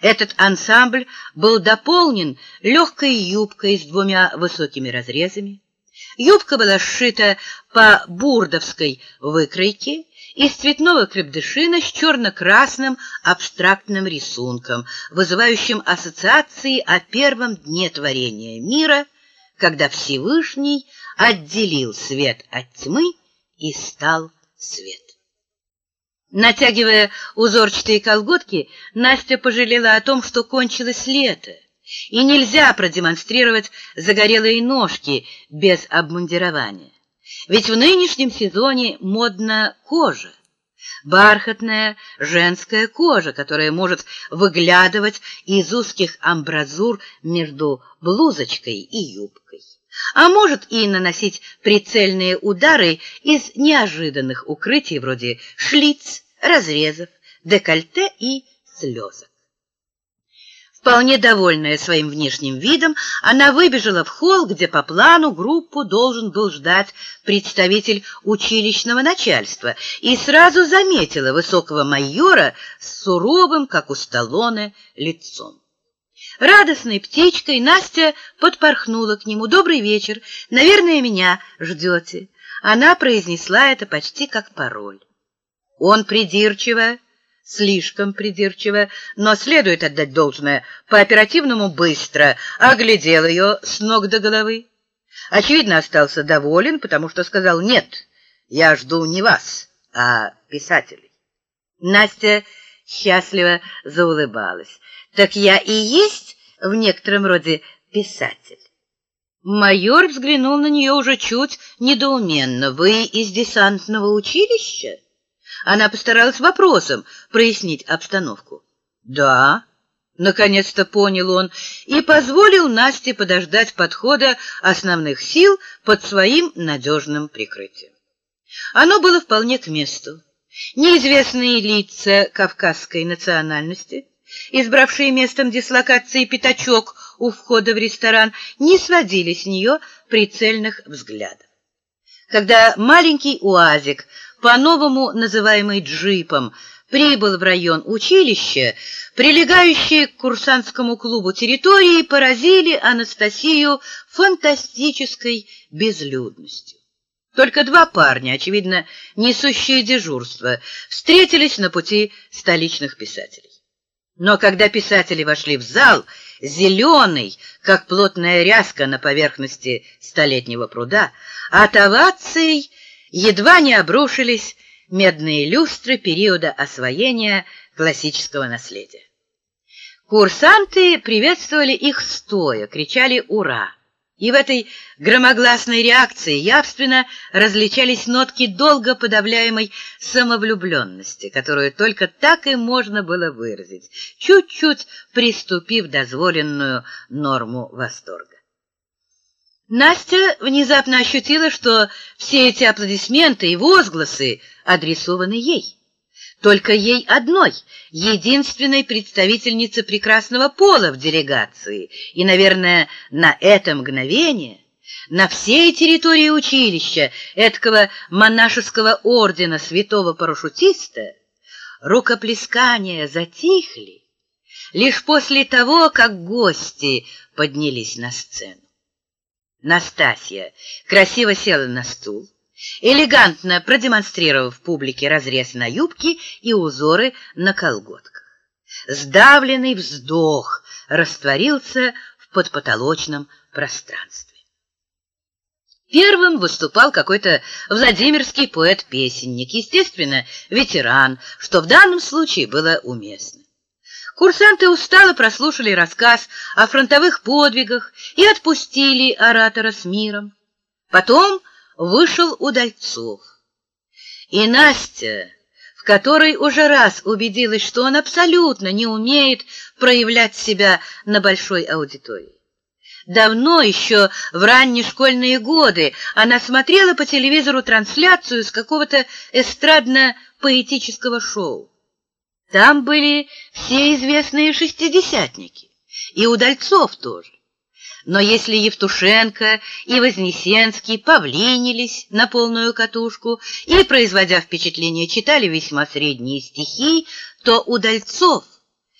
Этот ансамбль был дополнен легкой юбкой с двумя высокими разрезами. Юбка была сшита по бурдовской выкройке из цветного крепдышина с черно-красным абстрактным рисунком, вызывающим ассоциации о первом дне творения мира, когда Всевышний отделил свет от тьмы и стал свет. Натягивая узорчатые колготки, Настя пожалела о том, что кончилось лето, и нельзя продемонстрировать загорелые ножки без обмундирования. Ведь в нынешнем сезоне модна кожа, бархатная женская кожа, которая может выглядывать из узких амбразур между блузочкой и юбкой а может и наносить прицельные удары из неожиданных укрытий вроде шлиц, разрезов, декольте и слезок. Вполне довольная своим внешним видом, она выбежала в холл, где по плану группу должен был ждать представитель училищного начальства, и сразу заметила высокого майора с суровым, как у Сталлоне, лицом. Радостной птичкой Настя подпорхнула к нему. «Добрый вечер! Наверное, меня ждете». Она произнесла это почти как пароль. Он придирчиво, слишком придирчиво, но следует отдать должное, по-оперативному быстро оглядел ее с ног до головы. Очевидно, остался доволен, потому что сказал «Нет, я жду не вас, а писателей». Настя счастливо заулыбалась. «Так я и есть в некотором роде писатель». Майор взглянул на нее уже чуть недоуменно. «Вы из десантного училища?» Она постаралась вопросом прояснить обстановку. «Да», — наконец-то понял он, и позволил Насте подождать подхода основных сил под своим надежным прикрытием. Оно было вполне к месту. Неизвестные лица кавказской национальности, избравшие местом дислокации пятачок у входа в ресторан, не сводили с нее прицельных взглядов. Когда маленький уазик, по-новому называемый джипом, прибыл в район училища, прилегающие к курсантскому клубу территории поразили Анастасию фантастической безлюдностью. Только два парня, очевидно, несущие дежурство, встретились на пути столичных писателей. Но когда писатели вошли в зал, зеленый, как плотная ряска на поверхности столетнего пруда, от оваций едва не обрушились медные люстры периода освоения классического наследия. Курсанты приветствовали их стоя, кричали «Ура!». И в этой громогласной реакции явственно различались нотки долго подавляемой самовлюбленности, которую только так и можно было выразить, чуть-чуть приступив дозволенную норму восторга. Настя внезапно ощутила, что все эти аплодисменты и возгласы адресованы ей. Только ей одной, единственной представительнице прекрасного пола в делегации. И, наверное, на это мгновение, на всей территории училища, эткого монашеского ордена святого парашютиста, рукоплескания затихли лишь после того, как гости поднялись на сцену. Настасья красиво села на стул, элегантно продемонстрировав публике разрез на юбке и узоры на колготках. Сдавленный вздох растворился в подпотолочном пространстве. Первым выступал какой-то владимирский поэт-песенник, естественно, ветеран, что в данном случае было уместно. Курсанты устало прослушали рассказ о фронтовых подвигах и отпустили оратора с миром. Потом вышел Удальцов. И Настя, в которой уже раз убедилась, что он абсолютно не умеет проявлять себя на большой аудитории. Давно, еще в ранние школьные годы, она смотрела по телевизору трансляцию с какого-то эстрадно-поэтического шоу. Там были все известные шестидесятники, и Удальцов тоже. Но если Евтушенко и Вознесенский павлинились на полную катушку и, производя впечатление, читали весьма средние стихи, то Удальцов